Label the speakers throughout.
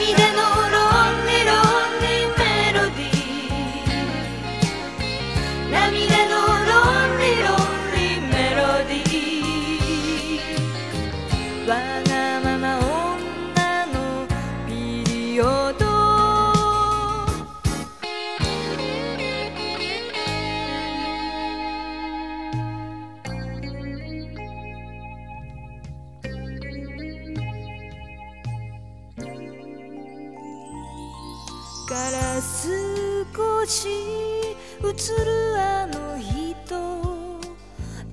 Speaker 1: 涙のから少し映るあの人。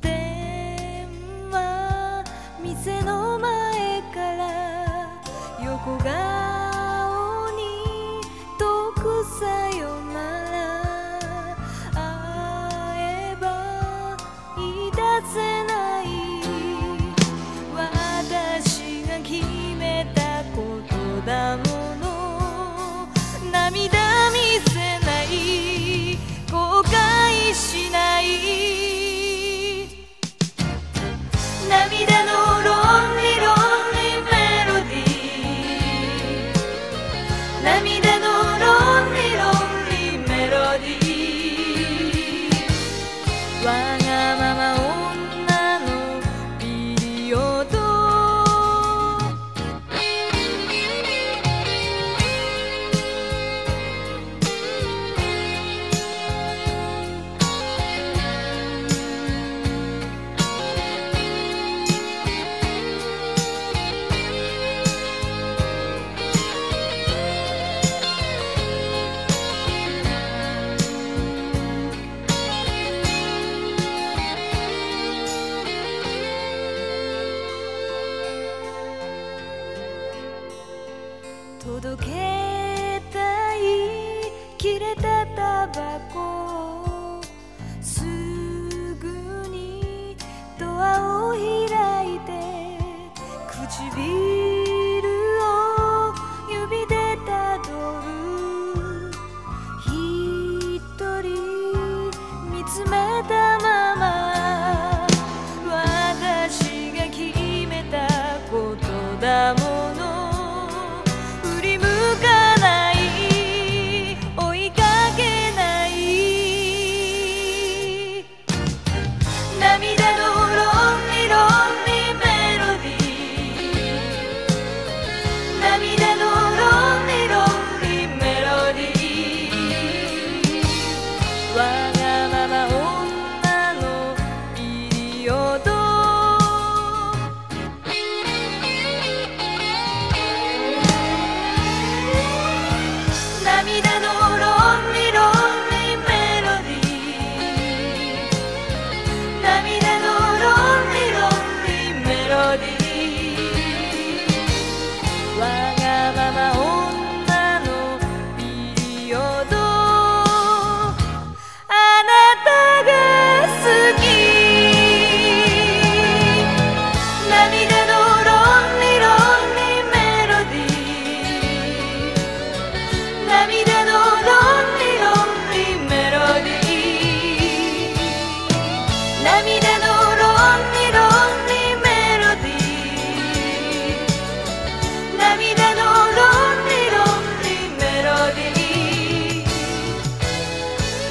Speaker 1: 電話店の前から横が届けたい。切れたタバコ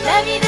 Speaker 1: 涙